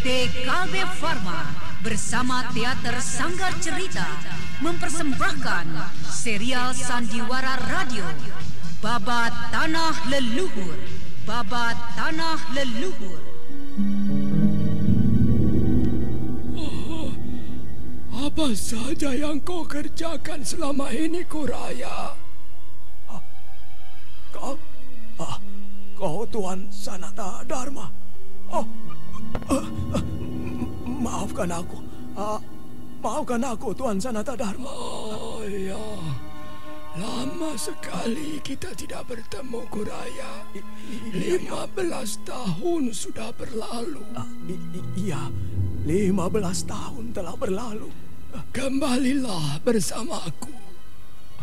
PT KB Pharma bersama Teater Sanggar Cerita mempersembahkan serial Sandiwara Radio Babat Tanah Leluhur Babat Tanah Leluhur Oh, apa saja yang kau kerjakan selama ini, Kuraya? Ah, kau, ah, kau Tuan Sanata Dharma. Oh, uh, uh, maafkan aku. Uh, maafkan aku, Tuan Sanata Dharma. Oh ya, lama sekali kita tidak bertemu, Kuraya. Lima belas tahun sudah berlalu. Uh, iya, lima belas tahun telah berlalu. Kembalilah bersamaku.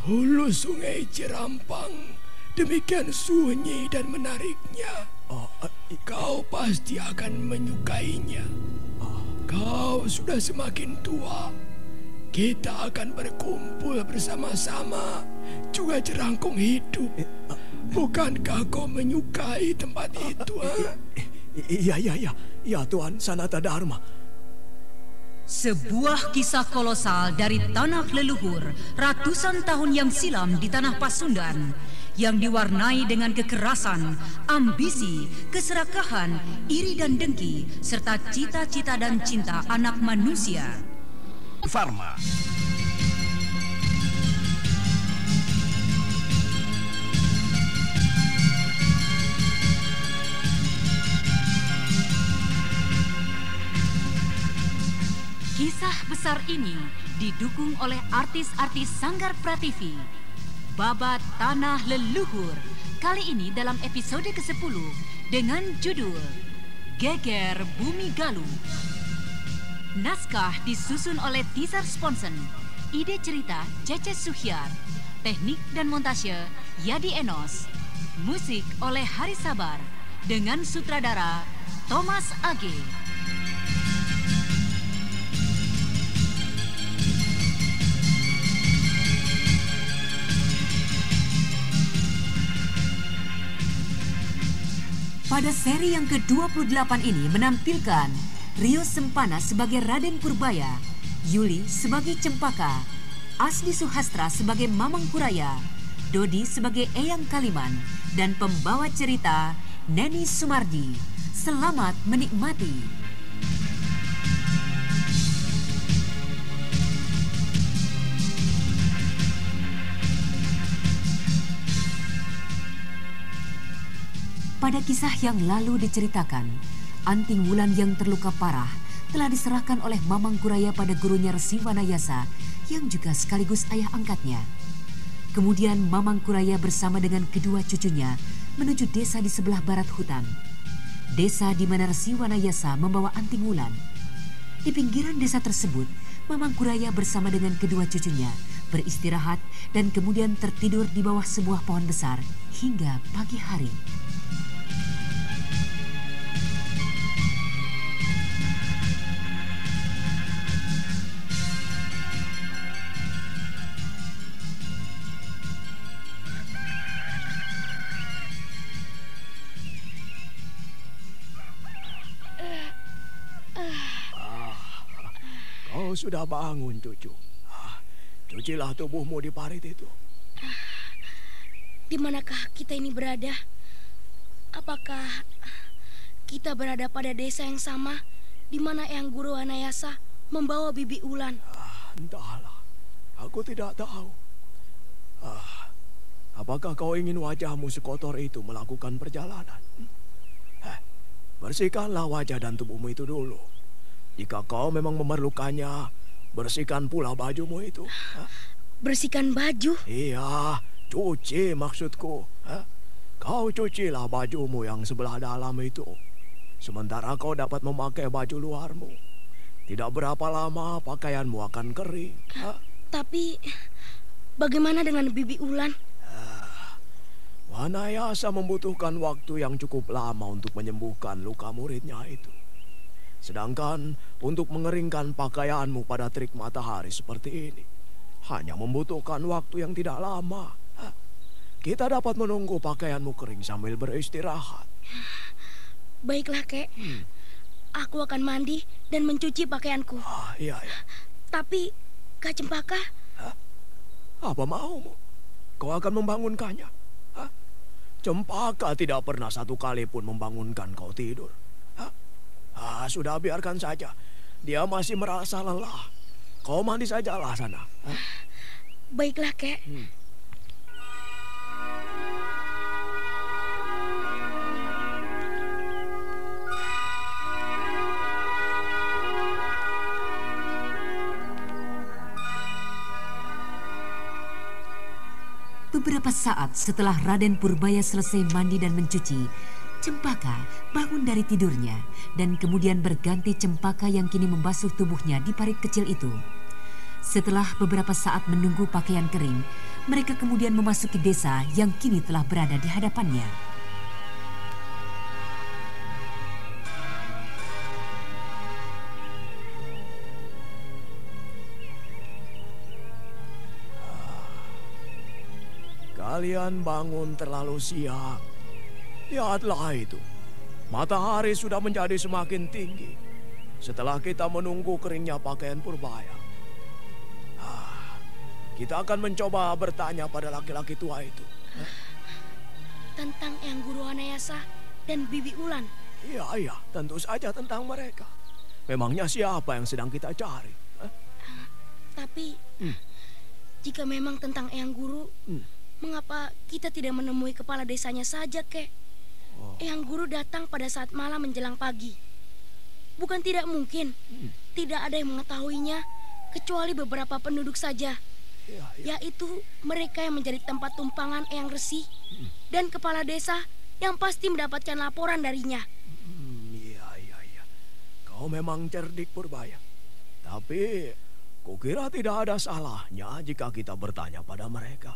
Hulu sungai Cirampang demikian sunyi dan menariknya. Oh, uh, kau pasti akan menyukainya. Oh. Kau sudah semakin tua. Kita akan berkumpul bersama-sama. Juga jerangkung hidup. Bukankah kau menyukai tempat itu? Iya, iya, iya. Ya, Tuan Sanata Dharma. Sebuah kisah kolosal dari tanah leluhur ratusan tahun yang silam di tanah Pasundan yang diwarnai dengan kekerasan, ambisi, keserakahan, iri dan dengki, serta cita-cita dan cinta anak manusia. Farma. Kisah besar ini didukung oleh artis-artis Sanggar Prativi. Babat Tanah Leluhur kali ini dalam episode ke-10 dengan judul Geger Bumi Galuh. Naskah disusun oleh Tizar Sponsen. Ide cerita Cece Suhyar. Teknik dan montase Yadi Enos. Musik oleh Hari Sabar dengan sutradara Thomas Age. Pada seri yang ke-28 ini menampilkan Rio Sempana sebagai Raden Purbaya, Yuli sebagai Cempaka, Asli Suhastra sebagai Mamang Kuraya, Dodi sebagai Eyang Kaliman, dan pembawa cerita Neni Sumardi. Selamat menikmati. Pada kisah yang lalu diceritakan, Anting Wulan yang terluka parah telah diserahkan oleh Mamang Kuraya pada gurunya Resi Wanayasa yang juga sekaligus ayah angkatnya. Kemudian Mamang Kuraya bersama dengan kedua cucunya menuju desa di sebelah barat hutan. Desa di mana Resi Wanayasa membawa Anting Wulan. Di pinggiran desa tersebut, Mamang Kuraya bersama dengan kedua cucunya beristirahat dan kemudian tertidur di bawah sebuah pohon besar hingga pagi hari. Kau sudah bangun, cucu. Ah, cucilah tubuhmu di parit itu. Di manakah kita ini berada? Apakah kita berada pada desa yang sama di mana Eyang Guru Anayasa membawa Bibi Ulan? Ah, entahlah. Aku tidak tahu. Ah, apakah kau ingin wajahmu sekotor itu melakukan perjalanan? Eh, bersihkanlah wajah dan tubuhmu itu dulu. Jika kau memang memerlukannya, bersihkan pula bajumu itu. Hah? Bersihkan baju? Iya, cuci maksudku. Hah? Kau cucilah bajumu yang sebelah dalam itu. Sementara kau dapat memakai baju luarmu. Tidak berapa lama pakaianmu akan kering. Hah? Tapi bagaimana dengan Bibi Ulan? Ah, Wanayasa membutuhkan waktu yang cukup lama untuk menyembuhkan luka muridnya itu. Sedangkan untuk mengeringkan pakaianmu pada terik matahari seperti ini, hanya membutuhkan waktu yang tidak lama. Kita dapat menunggu pakaianmu kering sambil beristirahat. Baiklah, Kek. Hmm. aku akan mandi dan mencuci pakaianku. Ah, iya, iya. Tapi, Kak Cempaka, Apa maumu? Kau akan membangunkannya? Hah? Cempaka tidak pernah satu kali pun membangunkan kau tidur. Ah, sudah biarkan saja. Dia masih merasa lelah. Kau mandi sajalah sana. Hah? baiklah, Kek. Beberapa saat setelah Raden Purbaya selesai mandi dan mencuci, Cempaka bangun dari tidurnya dan kemudian berganti cempaka yang kini membasuh tubuhnya di parit kecil itu. Setelah beberapa saat menunggu pakaian kering, mereka kemudian memasuki desa yang kini telah berada di hadapannya. Kalian bangun terlalu siang. Lihatlah itu. Matahari sudah menjadi semakin tinggi. Setelah kita menunggu keringnya pakaian purbaya. Ah, kita akan mencoba bertanya pada laki-laki tua itu. Tentang Eyang Guru Anayasa dan Bibi Ulan. Iya, iya, tentu saja tentang mereka. Memangnya siapa yang sedang kita cari? Hah? Tapi, jika memang tentang Eyang Guru, Hmm. mengapa kita tidak menemui kepala desanya saja, Kek? Eyang Guru datang pada saat malam menjelang pagi. Bukan tidak mungkin, tidak ada yang mengetahuinya, kecuali beberapa penduduk saja, Iya, iya. yaitu mereka yang menjadi tempat tumpangan Eyang Resi dan kepala desa yang pasti mendapatkan laporan darinya. Hmm, iya, iya, iya. Kau memang cerdik Purbaya. Tapi kukira tidak ada salahnya jika kita bertanya pada mereka.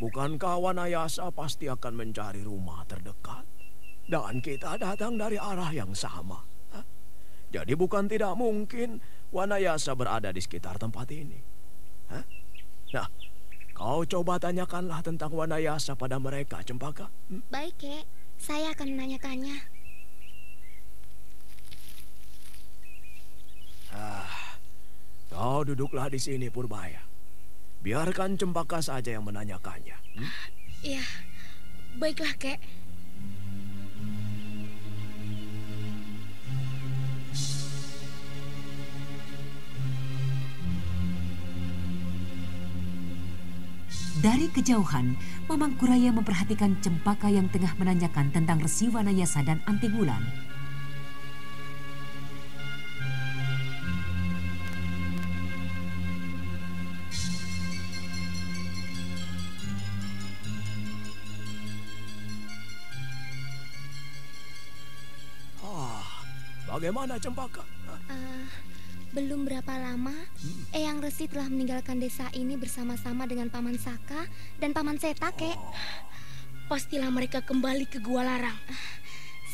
Bukankah Wanayasa pasti akan mencari rumah terdekat? Dan kita datang dari arah yang sama. Hah? Jadi bukan tidak mungkin Wanayasa berada di sekitar tempat ini. Hah? Nah, kau coba tanyakanlah tentang Wanayasa pada mereka, Cempaka. Hmm? Baik, Kek. Saya akan menanyakannya. Ah, kau duduklah di sini Purbaya. Biarkan Cempaka saja yang menanyakannya. Hmm? Ya, baiklah, Kek. Dari kejauhan, Mamang Kuraya memperhatikan Cempaka yang tengah menanyakan tentang Resi Wanayasa dan Anting bagaimana Cempaka? Eh, belum berapa lama, Eyang Resi telah meninggalkan desa ini bersama-sama dengan Paman Saka dan Paman Seta, Kek. Pastilah mereka kembali ke Gua Larang.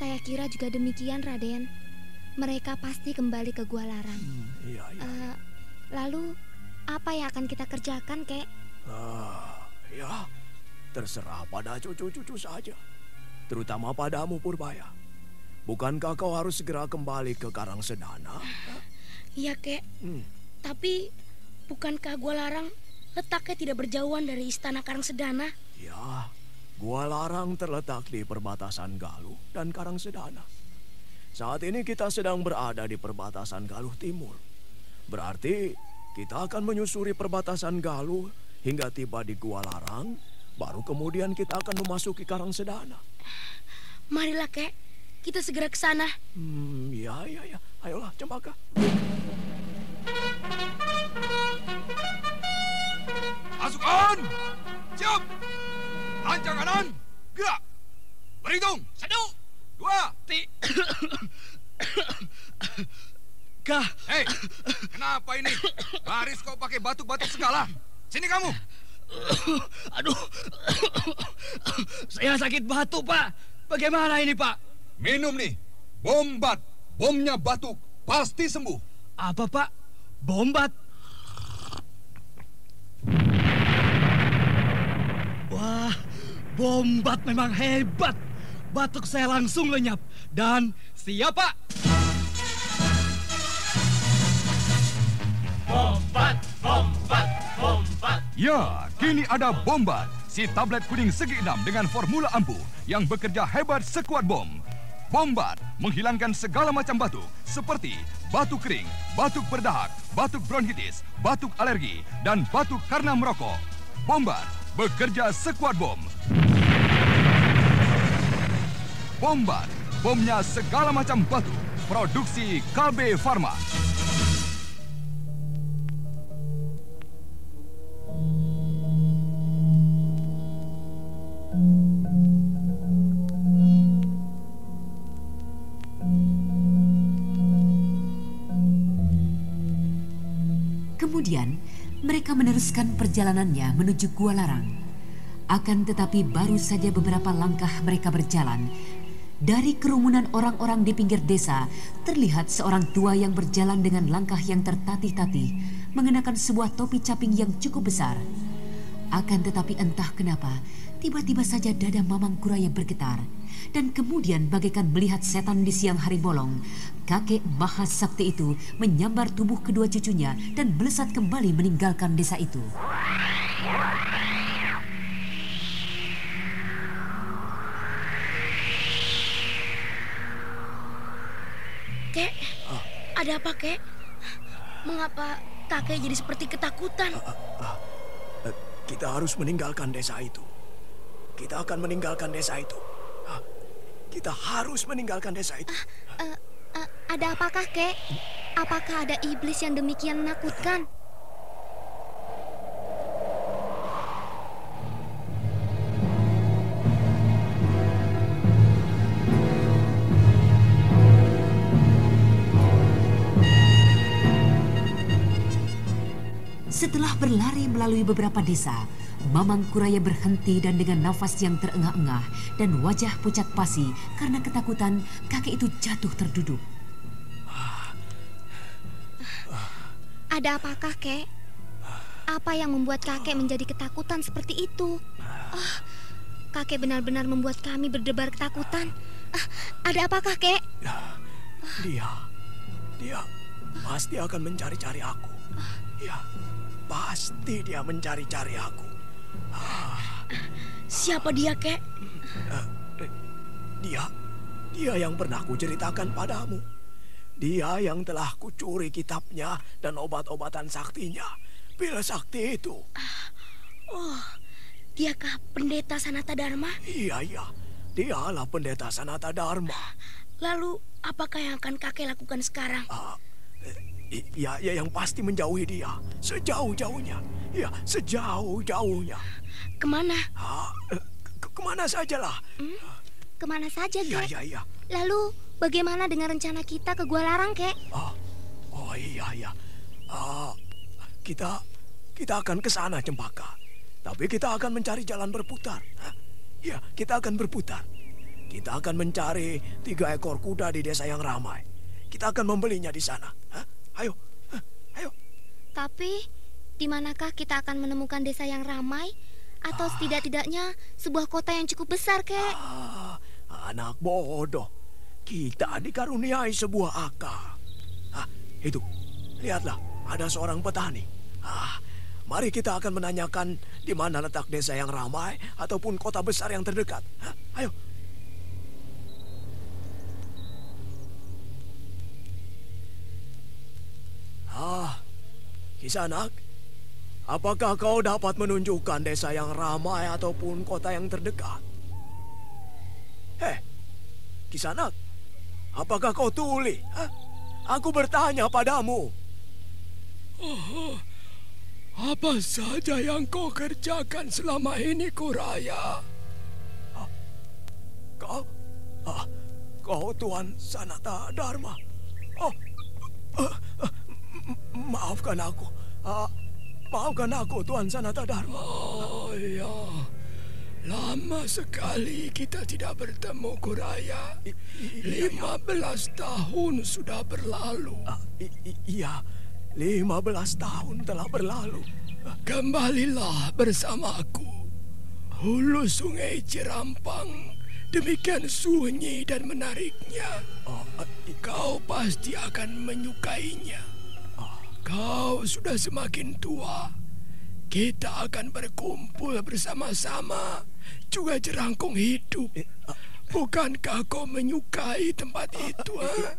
Saya kira juga demikian, Raden. Mereka pasti kembali ke Gua Larang. Hmm, iya, iya. Eh, lalu, apa yang akan kita kerjakan, Kek? Ah, ya, terserah pada cucu-cucu saja. Terutama padamu Purbaya. Bukankah kau harus segera kembali ke Karang Sedana? Iya, Kek. Hmm. Tapi, bukankah Gua Larang letaknya tidak berjauhan dari Istana Karang Sedana? Ya, Gua Larang terletak di perbatasan Galuh dan Karang Sedana. Saat ini kita sedang berada di perbatasan Galuh Timur. Berarti kita akan menyusuri perbatasan Galuh hingga tiba di Gua Larang, baru kemudian kita akan memasuki Karang Sedana. Marilah, Kek. Kita segera ke sana. Hmm, ya, ya, ya. Ayolah, Cempaka. Pasukan! Siap! Lancang kanan! Gerak! Berhitung! Satu! Dua! Ti! Kah, Hei! Kenapa ini? Baris kau pakai batuk-batuk segala. Sini kamu! aduh, saya sakit batuk pak. Bagaimana ini pak? Minum nih, bombat. Bomnya batuk, pasti sembuh. Apa, Pak? Bombat? Wah, bombat memang hebat. Batuk saya langsung lenyap. Dan siap, Pak. Bombat, bombat, bombat. Ya, kini ada bombat. Si tablet kuning segi enam dengan formula ampuh yang bekerja hebat sekuat bom Bombat menghilangkan segala macam batuk seperti batuk kering, batuk berdahak, batuk bronkitis, batuk alergi, dan batuk karena merokok. Bombat bekerja sekuat bom. Bombat, bomnya segala macam batuk. Produksi KB Pharma. Mereka meneruskan perjalanannya menuju Gua Larang. Akan tetapi baru saja beberapa langkah mereka berjalan, dari kerumunan orang-orang di pinggir desa terlihat seorang tua yang berjalan dengan langkah yang tertatih-tatih, mengenakan sebuah topi caping yang cukup besar. Akan tetapi entah kenapa, tiba-tiba saja dada Mamang Kuraya bergetar. Dan kemudian bagaikan melihat setan di siang hari bolong, kakek Mahasakti itu menyambar tubuh kedua cucunya dan melesat kembali meninggalkan desa itu. Kek, ada apa kek? Mengapa kakek jadi seperti ketakutan? Eh, Kita harus meninggalkan desa itu. Kita akan meninggalkan desa itu. Kita harus meninggalkan desa itu. Eh, eh, ada apakah, kek? Apakah ada iblis yang demikian menakutkan? Setelah berlari melalui beberapa desa, Mamang Kuraya berhenti dan dengan nafas yang terengah-engah dan wajah pucat pasi karena ketakutan, kakek itu jatuh terduduk. Ada apakah, kek? Apa yang membuat kakek menjadi ketakutan seperti itu? Ah, kakek benar-benar membuat kami berdebar ketakutan. Ah, ada apakah, kek? Dia, dia pasti akan mencari-cari aku. Ya, pasti dia mencari-cari aku. Siapa dia kek? Dia, dia yang pernah kuceritakan padamu. Dia yang telah kucuri kitabnya dan obat-obatan saktinya. Pil sakti itu. Oh, diakah pendeta Sanata Dharma? Iya, iya. Dialah pendeta Sanata Dharma. Lalu, apakah yang akan kakek lakukan sekarang? Ah, ya, ya yang pasti menjauhi dia. Sejauh-jauhnya. Ya, sejauh-jauhnya. Ke mana? Ah, eh, ke- ke mana sajalah. Ke mana saja, Iya, kek? iya, iya. Lalu, bagaimana dengan rencana kita ke Gua Larang, kek? Oh, oh iya, iya. Ah, kita, kita akan ke sana, Cempaka. Tapi kita akan mencari jalan berputar. Hah? Ya, kita akan berputar. Kita akan mencari tiga ekor kuda di desa yang ramai. Kita akan membelinya di sana. Hah? Ayo, ayo. Tapi, di manakah kita akan menemukan desa yang ramai? Atau setidak-tidaknya sebuah kota yang cukup besar, kek? Ah, anak bodoh. Kita dikaruniai sebuah akal. Ah, itu. Lihatlah, ada seorang petani. Ah, mari kita akan menanyakan di mana letak desa yang ramai ataupun kota besar yang terdekat. Hah, ayo. Kisanak, apakah kau dapat menunjukkan desa yang ramai ataupun kota yang terdekat? Heh, Kisanak, apakah kau tuli? Hah? Aku bertanya padamu. Apa saja yang kau kerjakan selama ini, Kuraya? Kau, ah, kau Tuan Sanata Dharma. Oh, ah, ah, m- maafkan aku. Ah, maafkan aku, Tuan Sanata Dharma. Oh ya, lama sekali kita tidak bertemu, Kuraya. I- i- iya, Lima belas tahun sudah berlalu. I- iya, lima belas tahun telah berlalu. Kembalilah bersamaku. Hulu sungai Cirampang demikian sunyi dan menariknya. Oh, Kau pasti akan menyukainya. Kau sudah semakin tua. kita akan berkumpul bersama-sama. Juga jerangkung hidup. Bukankah kau menyukai tempat itu? Ha?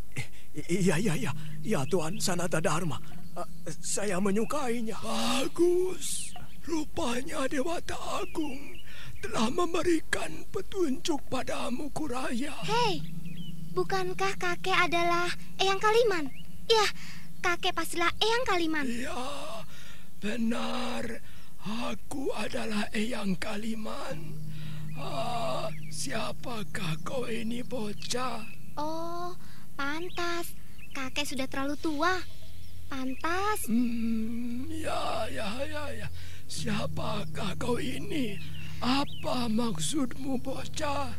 Iya, iya, iya. Ya, Tuan Sanata Dharma. Uh, saya menyukainya. Bagus. Rupanya Dewata Agung telah memberikan petunjuk padamu, Kuraya. Hei, bukankah kakek adalah Eyang Kaliman? Ya, kakek pastilah Eyang Kaliman. Ya, benar. Aku adalah Eyang Kaliman. Ah, siapakah kau ini bocah? Oh, pantas. Kakek sudah terlalu tua. Pantas. Hmm, ya, ya, ya, ya. Siapakah kau ini? Apa maksudmu, bocah?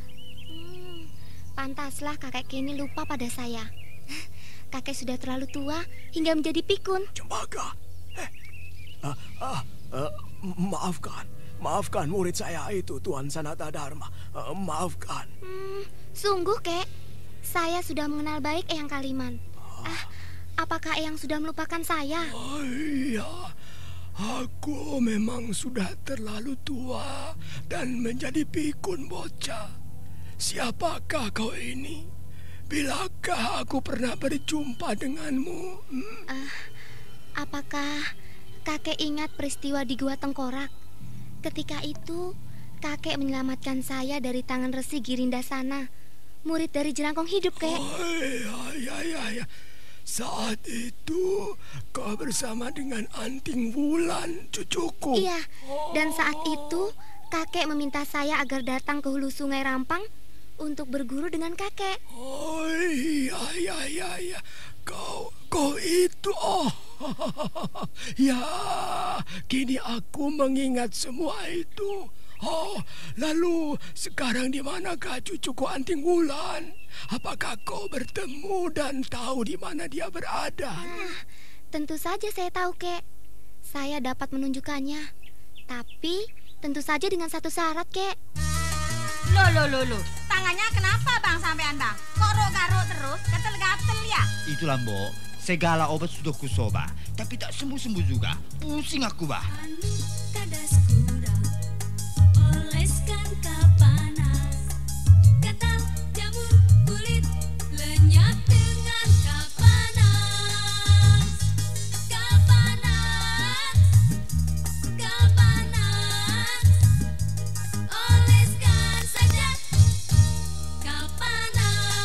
Hmm, pantaslah kakek kini lupa pada saya. Kakek sudah terlalu tua hingga menjadi pikun. Cempaka, eh, ah, ah, uh, maafkan. Maafkan murid saya itu, Tuan Sanata Dharma. Uh, maafkan. Hmm, sungguh, kek. Saya sudah mengenal baik Eyang Kaliman. Ah, apakah Eyang sudah melupakan saya? Oh iya, aku memang sudah terlalu tua dan menjadi pikun bocah. Siapakah kau ini? Bilakah aku pernah berjumpa denganmu? Hmm? Ah, apakah kakek ingat peristiwa di Gua Tengkorak? Ketika itu, kakek menyelamatkan saya dari tangan Resi Girinda sana, murid dari jerangkong hidup, kek. Oh, iya, iya, iya, iya. Saat itu kau bersama dengan Anting Wulan, cucuku. Iya, dan saat itu kakek meminta saya agar datang ke hulu sungai Rampang untuk berguru dengan kakek. Oh iya, iya, iya, iya. Kau, kau itu, oh. ya, kini aku mengingat semua itu. Oh, lalu sekarang di manakah cucuku Anting Wulan? Apakah kau bertemu dan tahu di mana dia berada? Nah, tentu saja saya tahu, Kek. Saya dapat menunjukkannya. Tapi tentu saja dengan satu syarat, Kek. Loh, loh, loh, loh. Tangannya kenapa, Bang, sampean, Bang? Kok garuk terus? Gatel-gatel ya? Itulah, Mbok. Segala obat sudah kusoba, tapi tak sembuh-sembuh juga. Pusing aku, bah. Oleskan kapanas, kata jamur kulit lenyap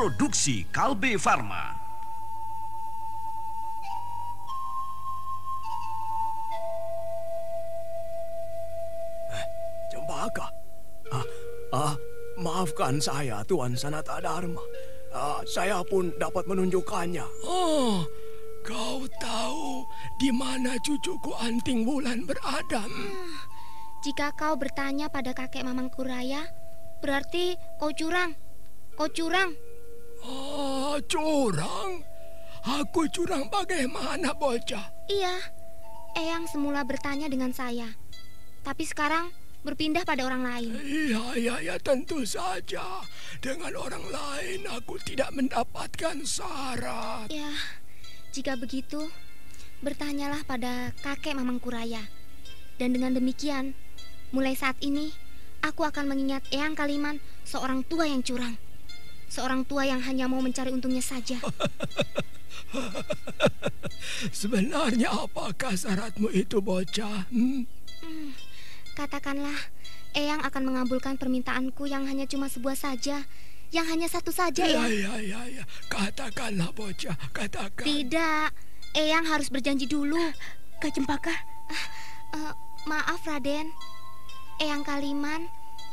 Produksi Kalbe Farma. Cempaka. Ah, ah, maafkan saya, Tuan Sanata Dharma. Ah, saya pun dapat menunjukkannya. Oh, kau tahu di mana cucuku Anting Wulan berada? Hmm? Jika kau bertanya pada kakek Mamang Kuraya, berarti kau curang. Kau curang. Oh, curang? Aku curang bagaimana, bocah? Iya, Eyang semula bertanya dengan saya. Tapi sekarang berpindah pada orang lain. Iya, iya, ya tentu saja. Dengan orang lain aku tidak mendapatkan syarat. Ya, jika begitu, bertanyalah pada kakek Mamang Kuraya. Dan dengan demikian, mulai saat ini, aku akan mengingat Eyang Kaliman seorang tua yang curang. Seorang tua yang hanya mau mencari untungnya saja. Sebenarnya apakah syaratmu itu, bocah? Hmm? Hmm, katakanlah, Eyang akan mengabulkan permintaanku yang hanya cuma sebuah saja. Yang hanya satu saja, Ya, ya? ya, ya, ya. Katakanlah, bocah. Katakan. Tidak, Eyang harus berjanji dulu. Kak Cempaka, Eh, maaf, Raden. Eyang Kaliman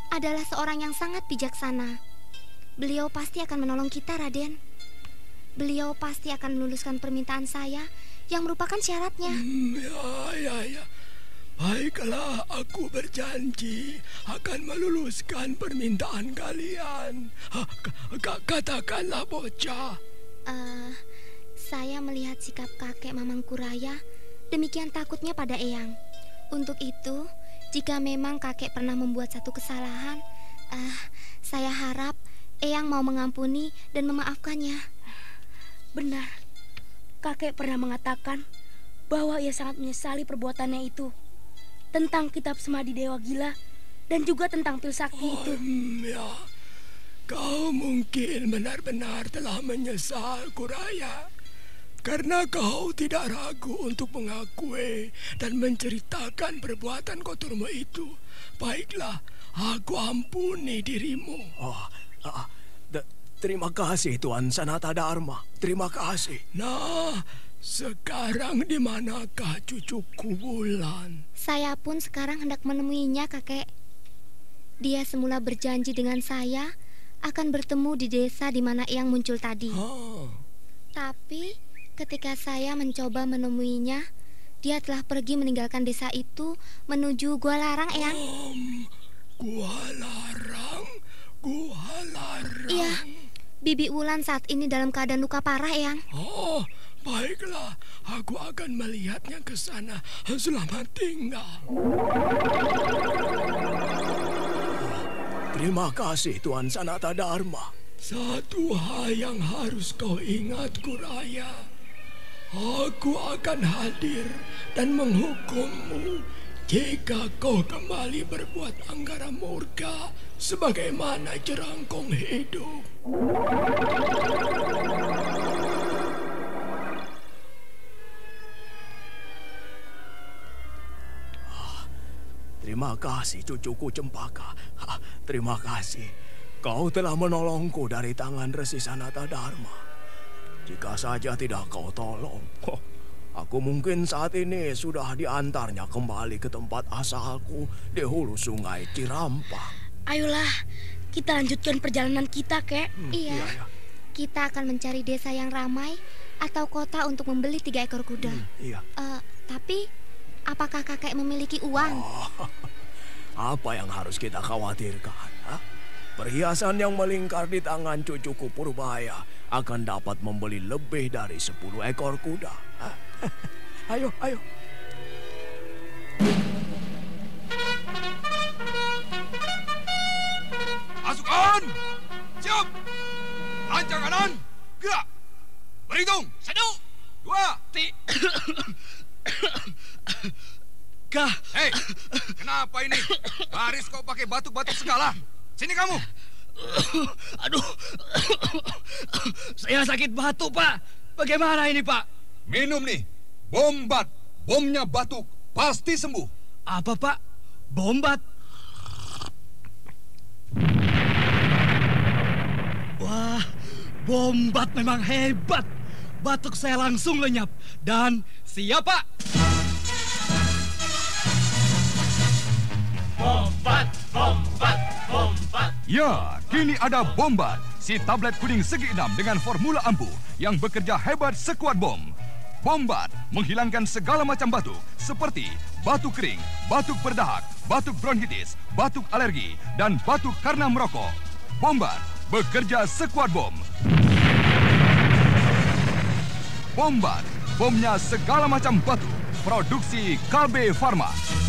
adalah seorang yang sangat bijaksana. Beliau pasti akan menolong kita, Raden. Beliau pasti akan meluluskan permintaan saya yang merupakan syaratnya. Hmm, ya, ya, ya. Baiklah, aku berjanji akan meluluskan permintaan kalian. Katakanlah bocah. Eh, saya melihat sikap kakek Mamang Kuraya demikian takutnya pada Eyang. Untuk itu, jika memang kakek pernah membuat satu kesalahan, eh, saya harap Eyang mau mengampuni dan memaafkannya. Benar. Kakek pernah mengatakan bahwa ia sangat menyesali perbuatannya itu. Tentang kitab semadi Dewa Gila dan juga tentang pil sakti itu. Hmm, ya. Kau mungkin benar-benar telah menyesal, Kuraya. Karena kau tidak ragu untuk mengakui dan menceritakan perbuatan kotormu itu. Baiklah, aku ampuni dirimu. Oh, ah, terima kasih Tuan Sanata Dharma. Terima kasih. Nah, sekarang di manakah cucuku Bulan? Saya pun sekarang hendak menemuinya, kakek. Dia semula berjanji dengan saya akan bertemu di desa di mana Eyang muncul tadi. Oh, Tapi ketika saya mencoba menemuinya, dia telah pergi meninggalkan desa itu menuju Gua Larang, Eyang. um, gua larang. Iya, Bibi Wulan saat ini dalam keadaan luka parah, Eyang. Oh, baiklah. Aku akan melihatnya ke sana. Selamat tinggal. Terima kasih Tuan Sanata Dharma. Satu hal yang harus kau ingat, Kuraya. Aku akan hadir dan menghukummu jika kau kembali berbuat anggara murka sebagaimana jerangkong hidup. Terima kasih cucuku Cempaka. Terima kasih. Kau telah menolongku dari tangan Resi Sanata Dharma. Jika saja tidak kau tolong, oh, aku mungkin saat ini sudah diantarnya kembali ke tempat asalku di hulu sungai Cirampang. Ayolah, kita lanjutkan perjalanan kita, kek. Hmm, Iya. iya, iya. Kita akan mencari desa yang ramai atau kota untuk membeli tiga ekor kuda. Iya. Eh, tapi apakah kakek memiliki uang? Apa yang harus kita khawatirkan? ha? Perhiasan yang melingkar di tangan cucuku Purbaya akan dapat membeli lebih dari 10 ekor kuda. ha? ayo, ayo. Pasukan! Siap! Lancang kanan! Gerak! Berhitung! Satu! Dua! Tiga! Kah, Hei! Kenapa ini? Baris kau pakai batuk-batuk segala? Sini kamu! aduh, saya sakit batuk pak. Bagaimana ini pak? Minum nih! Bombat! Bomnya batuk! Pasti sembuh! Apa pak? Bombat? Wah, bombat memang hebat. Batuk saya langsung lenyap. Dan siap pak. Ya, kini ada Bombat, si tablet kuning segi enam dengan formula ampuh yang bekerja hebat sekuat bom. Bombat menghilangkan segala macam batuk seperti batuk kering, batuk berdahak, batuk bronkitis, batuk alergi, dan batuk karena merokok. Bombat bekerja sekuat bom. Bombat, bomnya segala macam batuk. Produksi Kalbe Farma.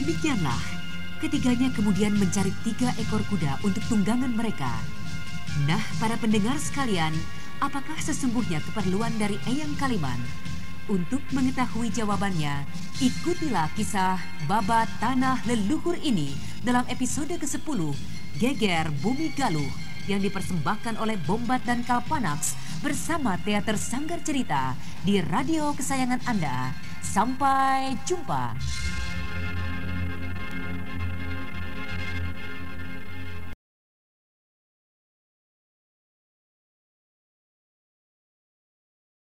Demikianlah, ketiganya kemudian mencari tiga ekor kuda untuk tunggangan mereka. Nah, para pendengar sekalian, apakah sesungguhnya keperluan dari Eyang Kaliman? Untuk mengetahui jawabannya, ikutilah kisah Babat Tanah Leluhur ini dalam episode ke-10, Geger Bumi Galuh, yang dipersembahkan oleh Bombat dan Kalpanax bersama Teater Sanggar Cerita di radio kesayangan Anda. Sampai jumpa.